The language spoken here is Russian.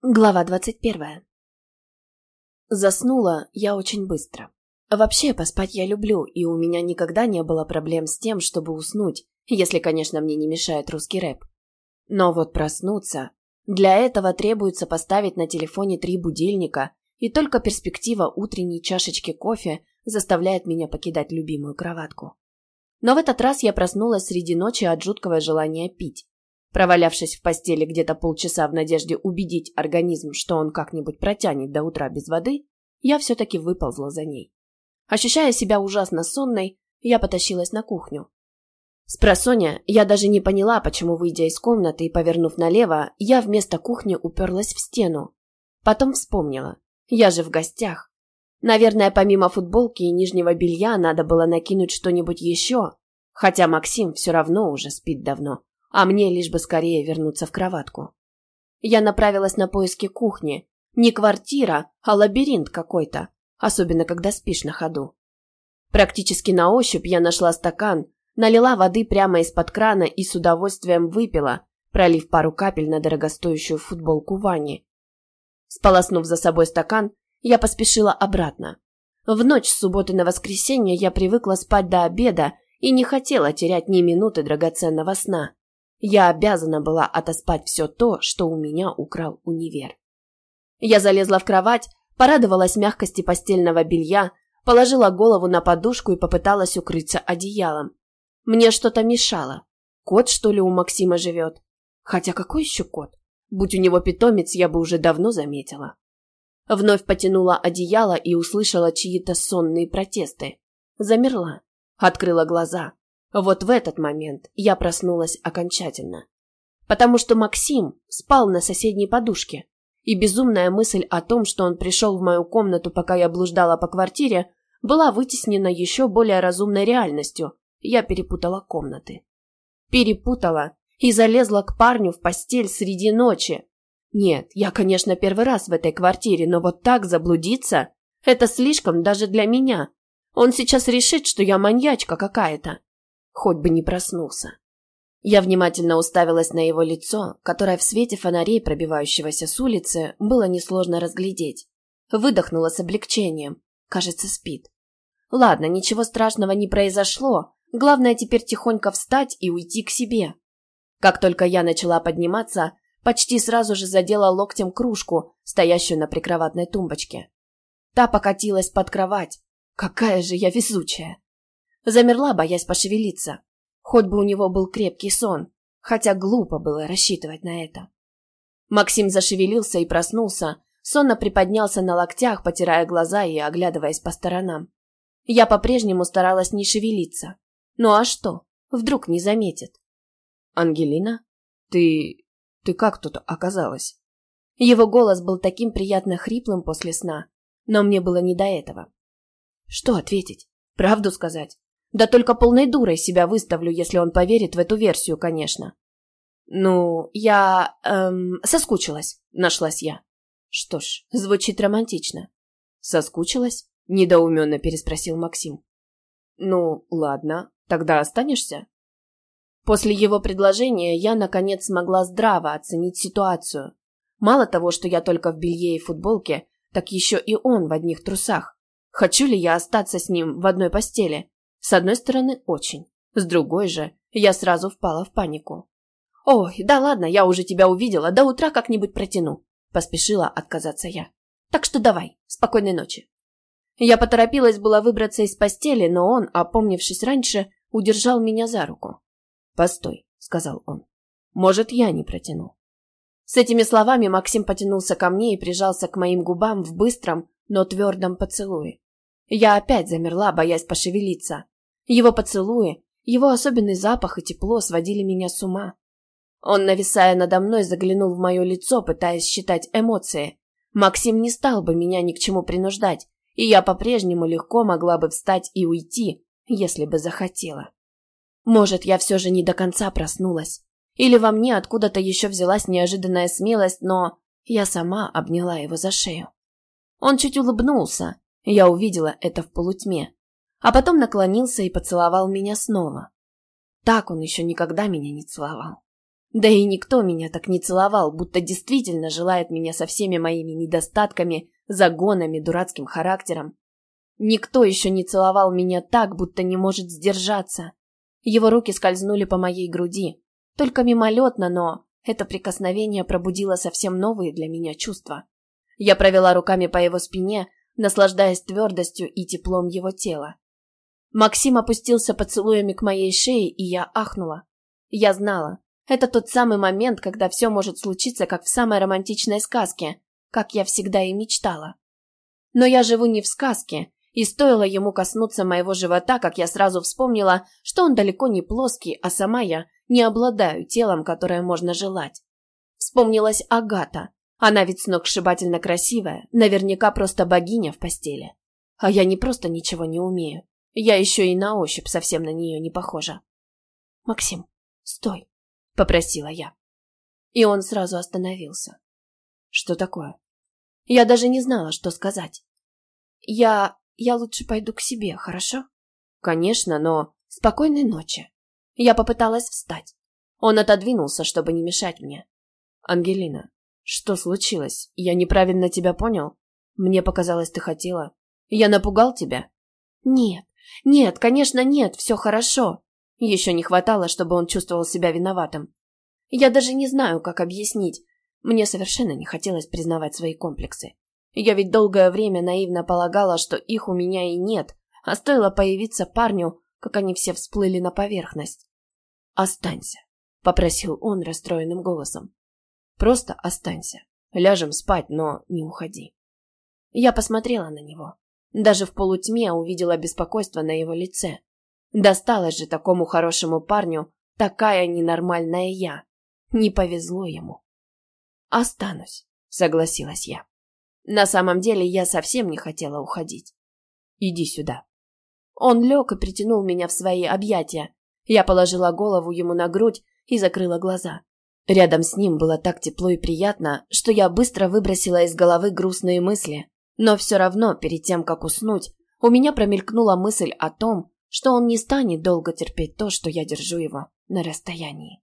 Глава двадцать первая. Заснула я очень быстро. Вообще, поспать я люблю, и у меня никогда не было проблем с тем, чтобы уснуть, если, конечно, мне не мешает русский рэп. Но вот проснуться... Для этого требуется поставить на телефоне три будильника, и только перспектива утренней чашечки кофе заставляет меня покидать любимую кроватку. Но в этот раз я проснулась среди ночи от жуткого желания пить. Провалявшись в постели где-то полчаса в надежде убедить организм, что он как-нибудь протянет до утра без воды, я все-таки выползла за ней. Ощущая себя ужасно сонной, я потащилась на кухню. С я даже не поняла, почему, выйдя из комнаты и повернув налево, я вместо кухни уперлась в стену. Потом вспомнила. Я же в гостях. Наверное, помимо футболки и нижнего белья надо было накинуть что-нибудь еще, хотя Максим все равно уже спит давно а мне лишь бы скорее вернуться в кроватку. Я направилась на поиски кухни. Не квартира, а лабиринт какой-то, особенно когда спишь на ходу. Практически на ощупь я нашла стакан, налила воды прямо из-под крана и с удовольствием выпила, пролив пару капель на дорогостоящую футболку Вани. Сполоснув за собой стакан, я поспешила обратно. В ночь с субботы на воскресенье я привыкла спать до обеда и не хотела терять ни минуты драгоценного сна. Я обязана была отоспать все то, что у меня украл универ. Я залезла в кровать, порадовалась мягкости постельного белья, положила голову на подушку и попыталась укрыться одеялом. Мне что-то мешало. Кот, что ли, у Максима живет? Хотя какой еще кот? Будь у него питомец, я бы уже давно заметила. Вновь потянула одеяло и услышала чьи-то сонные протесты. Замерла. Открыла глаза. Вот в этот момент я проснулась окончательно. Потому что Максим спал на соседней подушке, и безумная мысль о том, что он пришел в мою комнату, пока я блуждала по квартире, была вытеснена еще более разумной реальностью. Я перепутала комнаты. Перепутала и залезла к парню в постель среди ночи. Нет, я, конечно, первый раз в этой квартире, но вот так заблудиться – это слишком даже для меня. Он сейчас решит, что я маньячка какая-то хоть бы не проснулся. Я внимательно уставилась на его лицо, которое в свете фонарей, пробивающегося с улицы, было несложно разглядеть. Выдохнула с облегчением. Кажется, спит. Ладно, ничего страшного не произошло. Главное теперь тихонько встать и уйти к себе. Как только я начала подниматься, почти сразу же задела локтем кружку, стоящую на прикроватной тумбочке. Та покатилась под кровать. Какая же я везучая! Замерла, боясь пошевелиться. Хоть бы у него был крепкий сон, хотя глупо было рассчитывать на это. Максим зашевелился и проснулся, сонно приподнялся на локтях, потирая глаза и оглядываясь по сторонам. Я по-прежнему старалась не шевелиться. Ну а что? Вдруг не заметит. «Ангелина? Ты... ты как тут оказалась?» Его голос был таким приятно хриплым после сна, но мне было не до этого. Что ответить? Правду сказать? Да только полной дурой себя выставлю, если он поверит в эту версию, конечно. Ну, я... Эм, соскучилась, нашлась я. Что ж, звучит романтично. Соскучилась? Недоуменно переспросил Максим. Ну, ладно, тогда останешься? После его предложения я, наконец, смогла здраво оценить ситуацию. Мало того, что я только в белье и футболке, так еще и он в одних трусах. Хочу ли я остаться с ним в одной постели? С одной стороны, очень. С другой же, я сразу впала в панику. «Ой, да ладно, я уже тебя увидела, до утра как-нибудь протяну», – поспешила отказаться я. «Так что давай, спокойной ночи». Я поторопилась было выбраться из постели, но он, опомнившись раньше, удержал меня за руку. «Постой», – сказал он. «Может, я не протяну». С этими словами Максим потянулся ко мне и прижался к моим губам в быстром, но твердом поцелуе. Я опять замерла, боясь пошевелиться. Его поцелуи, его особенный запах и тепло сводили меня с ума. Он, нависая надо мной, заглянул в мое лицо, пытаясь считать эмоции. Максим не стал бы меня ни к чему принуждать, и я по-прежнему легко могла бы встать и уйти, если бы захотела. Может, я все же не до конца проснулась. Или во мне откуда-то еще взялась неожиданная смелость, но я сама обняла его за шею. Он чуть улыбнулся, я увидела это в полутьме. А потом наклонился и поцеловал меня снова. Так он еще никогда меня не целовал. Да и никто меня так не целовал, будто действительно желает меня со всеми моими недостатками, загонами, дурацким характером. Никто еще не целовал меня так, будто не может сдержаться. Его руки скользнули по моей груди. Только мимолетно, но это прикосновение пробудило совсем новые для меня чувства. Я провела руками по его спине, наслаждаясь твердостью и теплом его тела. Максим опустился поцелуями к моей шее, и я ахнула. Я знала, это тот самый момент, когда все может случиться, как в самой романтичной сказке, как я всегда и мечтала. Но я живу не в сказке, и стоило ему коснуться моего живота, как я сразу вспомнила, что он далеко не плоский, а сама я не обладаю телом, которое можно желать. Вспомнилась Агата. Она ведь сногсшибательно красивая, наверняка просто богиня в постели. А я не просто ничего не умею. Я еще и на ощупь совсем на нее не похожа. «Максим, стой!» — попросила я. И он сразу остановился. «Что такое?» Я даже не знала, что сказать. «Я... я лучше пойду к себе, хорошо?» «Конечно, но...» «Спокойной ночи». Я попыталась встать. Он отодвинулся, чтобы не мешать мне. «Ангелина, что случилось? Я неправильно тебя понял? Мне показалось, ты хотела. Я напугал тебя?» «Нет, нет, конечно, нет, все хорошо. Еще не хватало, чтобы он чувствовал себя виноватым. Я даже не знаю, как объяснить. Мне совершенно не хотелось признавать свои комплексы. Я ведь долгое время наивно полагала, что их у меня и нет, а стоило появиться парню, как они все всплыли на поверхность. «Останься», — попросил он расстроенным голосом. «Просто останься. Ляжем спать, но не уходи». Я посмотрела на него. Даже в полутьме увидела беспокойство на его лице. Досталось же такому хорошему парню такая ненормальная я. Не повезло ему. «Останусь», — согласилась я. На самом деле я совсем не хотела уходить. «Иди сюда». Он лег и притянул меня в свои объятия. Я положила голову ему на грудь и закрыла глаза. Рядом с ним было так тепло и приятно, что я быстро выбросила из головы грустные мысли. Но все равно, перед тем, как уснуть, у меня промелькнула мысль о том, что он не станет долго терпеть то, что я держу его на расстоянии.